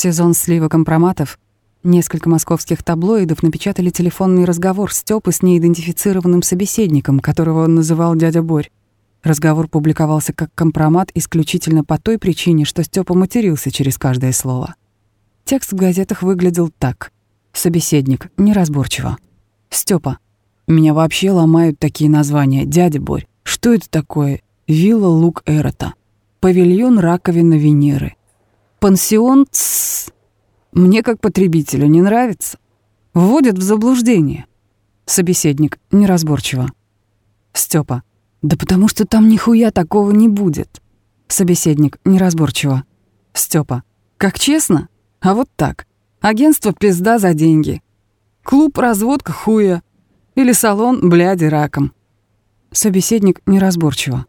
сезон слива компроматов несколько московских таблоидов напечатали телефонный разговор Стёпы с неидентифицированным собеседником, которого он называл дядя Борь. Разговор публиковался как компромат исключительно по той причине, что Стёпа матерился через каждое слово. Текст в газетах выглядел так. Собеседник, неразборчиво. Стёпа. Меня вообще ломают такие названия. Дядя Борь. Что это такое? Вилла Лук Эрота. Павильон раковина Венеры. Пансион Тссс. Мне как потребителю не нравится. Вводят в заблуждение. Собеседник неразборчиво. Степа. Да потому что там нихуя такого не будет. Собеседник неразборчиво. Степа. Как честно? А вот так. Агентство пизда за деньги. Клуб разводка хуя. Или салон бляди раком. Собеседник неразборчиво.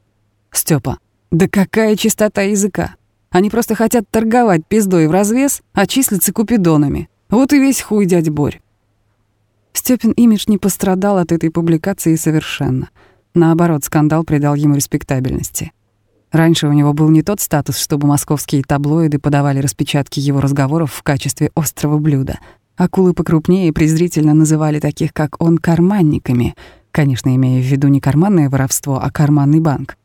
Степа. Да какая чистота языка? Они просто хотят торговать пиздой в развес, а числятся купидонами. Вот и весь хуй дядь Борь. Степин имидж не пострадал от этой публикации совершенно. Наоборот, скандал придал ему респектабельности. Раньше у него был не тот статус, чтобы московские таблоиды подавали распечатки его разговоров в качестве острого блюда. Акулы покрупнее презрительно называли таких, как он, карманниками, конечно, имея в виду не карманное воровство, а карманный банк.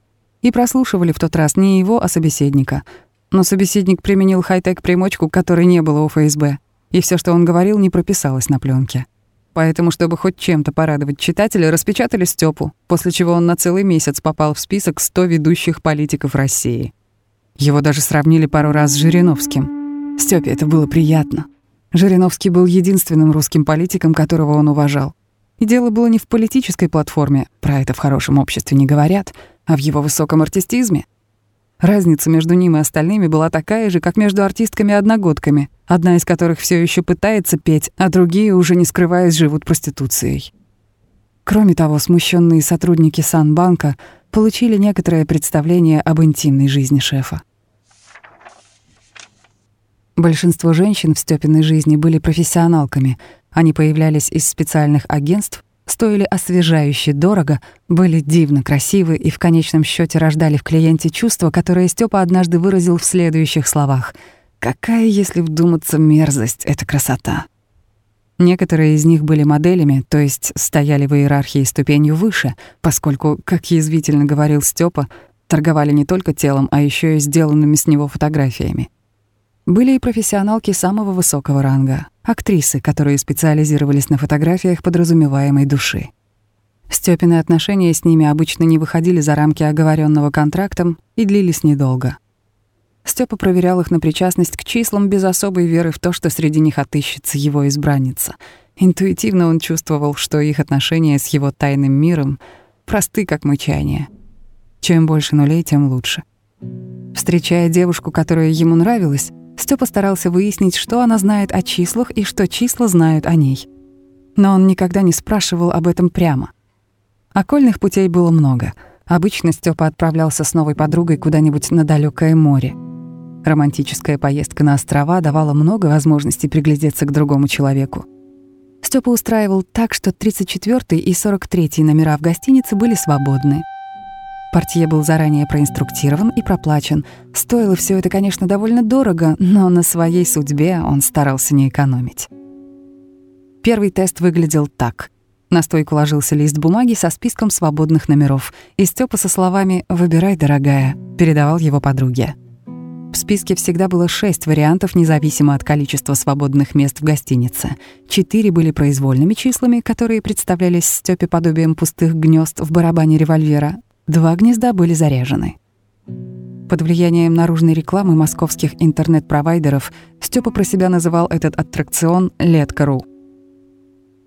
И прослушивали в тот раз не его, а собеседника — но собеседник применил хай-тек примочку, которой не было у ФСБ, и все, что он говорил, не прописалось на пленке. Поэтому, чтобы хоть чем-то порадовать читателя, распечатали Степу, после чего он на целый месяц попал в список 100 ведущих политиков России. Его даже сравнили пару раз с Жириновским. Степе это было приятно. Жириновский был единственным русским политиком, которого он уважал. И дело было не в политической платформе, про это в хорошем обществе не говорят, а в его высоком артистизме — Разница между ним и остальными была такая же, как между артистками-одногодками, одна из которых все еще пытается петь, а другие, уже не скрываясь, живут проституцией. Кроме того, смущенные сотрудники Санбанка получили некоторое представление об интимной жизни шефа. Большинство женщин в Стёпиной жизни были профессионалками. Они появлялись из специальных агентств стоили освежающе дорого, были дивно красивы и в конечном счете рождали в клиенте чувство, которое Степа однажды выразил в следующих словах. «Какая, если вдуматься, мерзость — это красота!» Некоторые из них были моделями, то есть стояли в иерархии ступенью выше, поскольку, как язвительно говорил Степа, торговали не только телом, а еще и сделанными с него фотографиями. Были и профессионалки самого высокого ранга, актрисы, которые специализировались на фотографиях подразумеваемой души. Стёпины отношения с ними обычно не выходили за рамки оговоренного контрактом и длились недолго. Степа проверял их на причастность к числам без особой веры в то, что среди них отыщется его избранница. Интуитивно он чувствовал, что их отношения с его тайным миром просты, как мычание. Чем больше нулей, тем лучше. Встречая девушку, которая ему нравилась, Степа старался выяснить, что она знает о числах и что числа знают о ней. Но он никогда не спрашивал об этом прямо. Окольных путей было много. Обычно Степа отправлялся с новой подругой куда-нибудь на далекое море. Романтическая поездка на острова давала много возможностей приглядеться к другому человеку. Степа устраивал так, что 34 и 43 номера в гостинице были свободны — Портье был заранее проинструктирован и проплачен. Стоило все это, конечно, довольно дорого, но на своей судьбе он старался не экономить. Первый тест выглядел так. На стойку ложился лист бумаги со списком свободных номеров, и Степа со словами «Выбирай, дорогая» передавал его подруге. В списке всегда было шесть вариантов, независимо от количества свободных мест в гостинице. Четыре были произвольными числами, которые представлялись Степе подобием пустых гнезд в барабане револьвера, Два гнезда были заряжены. Под влиянием наружной рекламы московских интернет-провайдеров Степа про себя называл этот аттракцион «Летка.ру».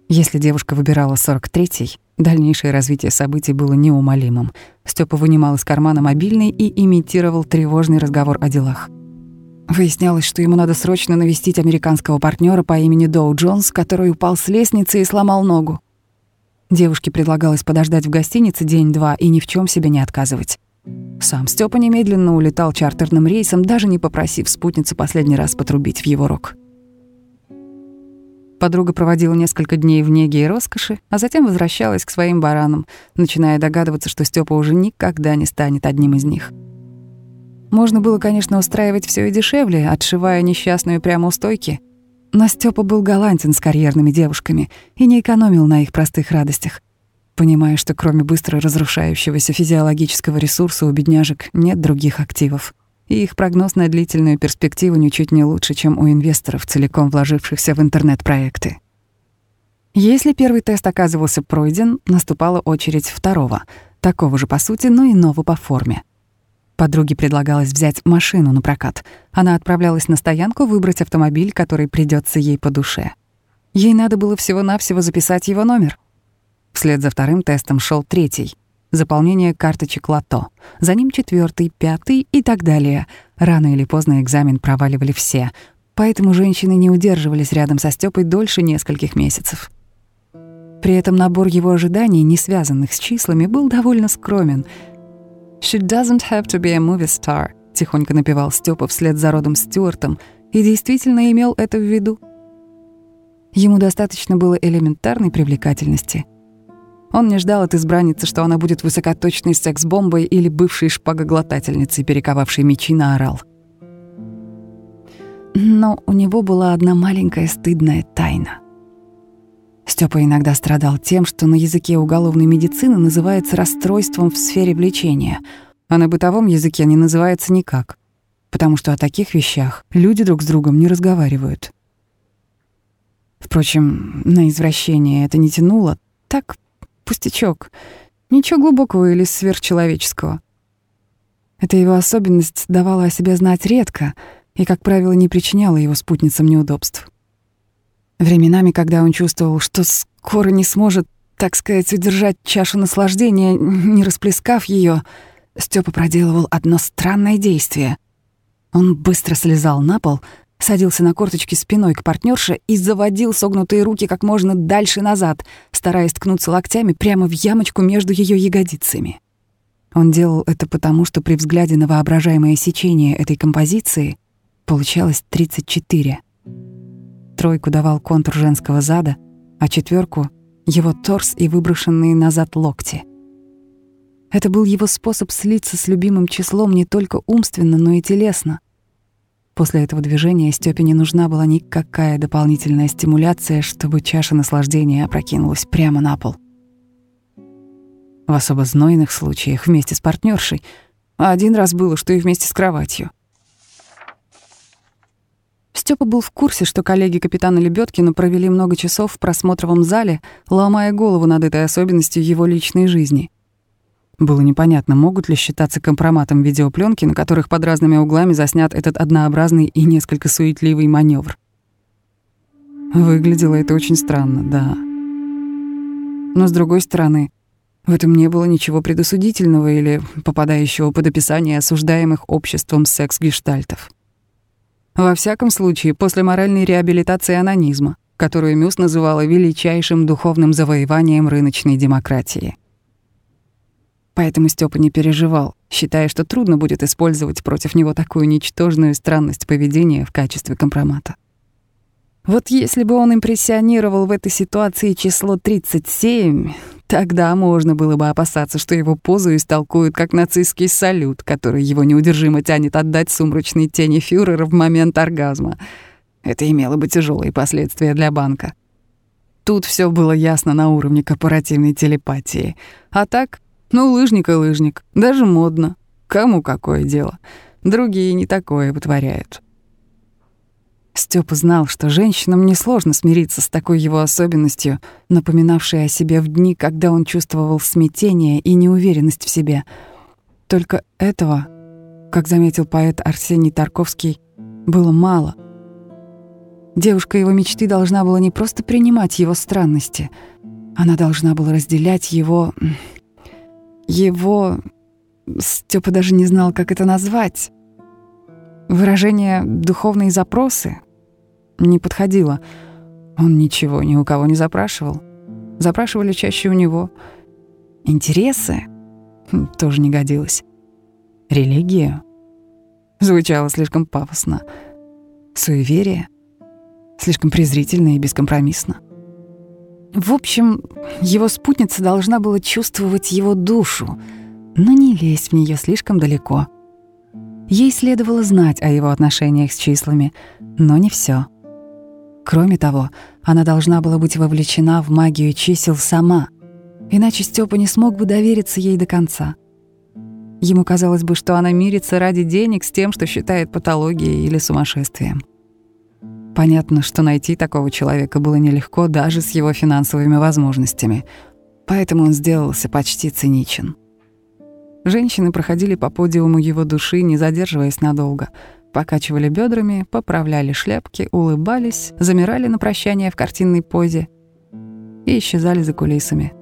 Если девушка выбирала 43-й, дальнейшее развитие событий было неумолимым. Степа вынимал из кармана мобильный и имитировал тревожный разговор о делах. Выяснялось, что ему надо срочно навестить американского партнера по имени Доу Джонс, который упал с лестницы и сломал ногу. Девушке предлагалось подождать в гостинице день-два и ни в чем себе не отказывать. Сам Степа немедленно улетал чартерным рейсом, даже не попросив спутницу последний раз потрубить в его рог. Подруга проводила несколько дней в неге и роскоши, а затем возвращалась к своим баранам, начиная догадываться, что Степа уже никогда не станет одним из них. Можно было, конечно, устраивать все и дешевле, отшивая несчастную прямо у стойки. Но Степа был галантен с карьерными девушками и не экономил на их простых радостях. Понимая, что кроме быстро разрушающегося физиологического ресурса у бедняжек нет других активов. И их прогноз на длительную перспективу ничуть не лучше, чем у инвесторов, целиком вложившихся в интернет-проекты. Если первый тест оказывался пройден, наступала очередь второго, такого же по сути, но иного по форме. Подруге предлагалось взять машину на прокат. Она отправлялась на стоянку выбрать автомобиль, который придется ей по душе. Ей надо было всего-навсего записать его номер. Вслед за вторым тестом шел третий — заполнение карточек лото. За ним четвертый, пятый и так далее. Рано или поздно экзамен проваливали все, поэтому женщины не удерживались рядом со Стёпой дольше нескольких месяцев. При этом набор его ожиданий, не связанных с числами, был довольно скромен — «She doesn't have to be a movie star», — тихонько напевал Степа вслед за Родом Стюартом и действительно имел это в виду. Ему достаточно было элементарной привлекательности. Он не ждал от избранницы, что она будет высокоточной секс-бомбой или бывшей шпагоглотательницей, перековавшей мечи на орал. Но у него была одна маленькая стыдная тайна — Степа иногда страдал тем, что на языке уголовной медицины называется расстройством в сфере влечения, а на бытовом языке не называется никак, потому что о таких вещах люди друг с другом не разговаривают. Впрочем, на извращение это не тянуло. Так, пустячок. Ничего глубокого или сверхчеловеческого. Эта его особенность давала о себе знать редко и, как правило, не причиняла его спутницам неудобств. Временами, когда он чувствовал, что скоро не сможет, так сказать, удержать чашу наслаждения, не расплескав ее, Степа проделывал одно странное действие. Он быстро слезал на пол, садился на корточки спиной к партнерше и заводил согнутые руки как можно дальше назад, стараясь ткнуться локтями прямо в ямочку между ее ягодицами. Он делал это потому, что при взгляде на воображаемое сечение этой композиции получалось 34. Тройку давал контур женского зада, а четверку — его торс и выброшенные назад локти. Это был его способ слиться с любимым числом не только умственно, но и телесно. После этого движения Стёпе не нужна была никакая дополнительная стимуляция, чтобы чаша наслаждения опрокинулась прямо на пол. В особо знойных случаях вместе с партнершей, а один раз было, что и вместе с кроватью. Степа был в курсе, что коллеги капитана Лебедкина провели много часов в просмотровом зале, ломая голову над этой особенностью его личной жизни. Было непонятно, могут ли считаться компроматом видеопленки, на которых под разными углами заснят этот однообразный и несколько суетливый маневр. Выглядело это очень странно, да. Но с другой стороны, в этом не было ничего предосудительного или попадающего под описание осуждаемых обществом секс-гештальтов. Во всяком случае, после моральной реабилитации анонизма, которую Мюс называла величайшим духовным завоеванием рыночной демократии. Поэтому Степа не переживал, считая, что трудно будет использовать против него такую ничтожную странность поведения в качестве компромата. Вот если бы он импрессионировал в этой ситуации число 37, Тогда можно было бы опасаться, что его позу истолкуют как нацистский салют, который его неудержимо тянет отдать сумрачной тени фюрера в момент оргазма. Это имело бы тяжелые последствия для банка. Тут все было ясно на уровне корпоративной телепатии. А так, ну, лыжник и лыжник, даже модно. Кому какое дело? Другие не такое вытворяют. Степа знал, что женщинам несложно смириться с такой его особенностью, напоминавшей о себе в дни, когда он чувствовал смятение и неуверенность в себе. Только этого, как заметил поэт Арсений Тарковский, было мало. Девушка его мечты должна была не просто принимать его странности, она должна была разделять его... его... Степа даже не знал, как это назвать. Выражение «духовные запросы» не подходило. Он ничего ни у кого не запрашивал. Запрашивали чаще у него. Интересы хм, тоже не годилось. Религия звучало слишком пафосно. Суеверие слишком презрительно и бескомпромиссно. В общем, его спутница должна была чувствовать его душу, но не лезть в нее слишком далеко — Ей следовало знать о его отношениях с числами, но не все. Кроме того, она должна была быть вовлечена в магию чисел сама, иначе Степа не смог бы довериться ей до конца. Ему казалось бы, что она мирится ради денег с тем, что считает патологией или сумасшествием. Понятно, что найти такого человека было нелегко даже с его финансовыми возможностями, поэтому он сделался почти циничен. Женщины проходили по подиуму его души, не задерживаясь надолго, покачивали бедрами, поправляли шляпки, улыбались, замирали на прощание в картинной позе и исчезали за кулисами,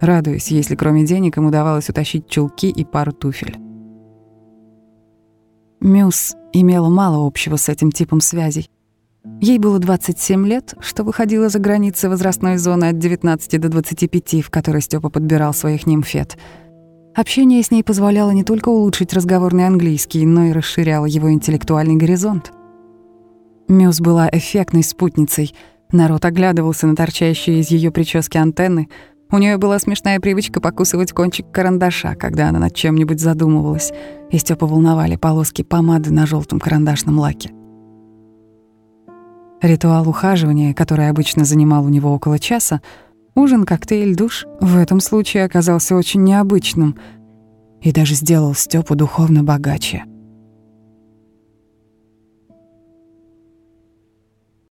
радуясь, если кроме денег им удавалось утащить чулки и пару туфель. Мюс имела мало общего с этим типом связей. Ей было 27 лет, что выходило за границы возрастной зоны от 19 до 25, в которой Степа подбирал своих нимфет. Общение с ней позволяло не только улучшить разговорный английский, но и расширяло его интеллектуальный горизонт. Мюс была эффектной спутницей. Народ оглядывался на торчащие из ее прически антенны. У нее была смешная привычка покусывать кончик карандаша, когда она над чем-нибудь задумывалась, и Степа волновали полоски помады на желтом карандашном лаке. Ритуал ухаживания, который обычно занимал у него около часа, ужин, коктейль, душ, в этом случае оказался очень необычным и даже сделал Степу духовно богаче.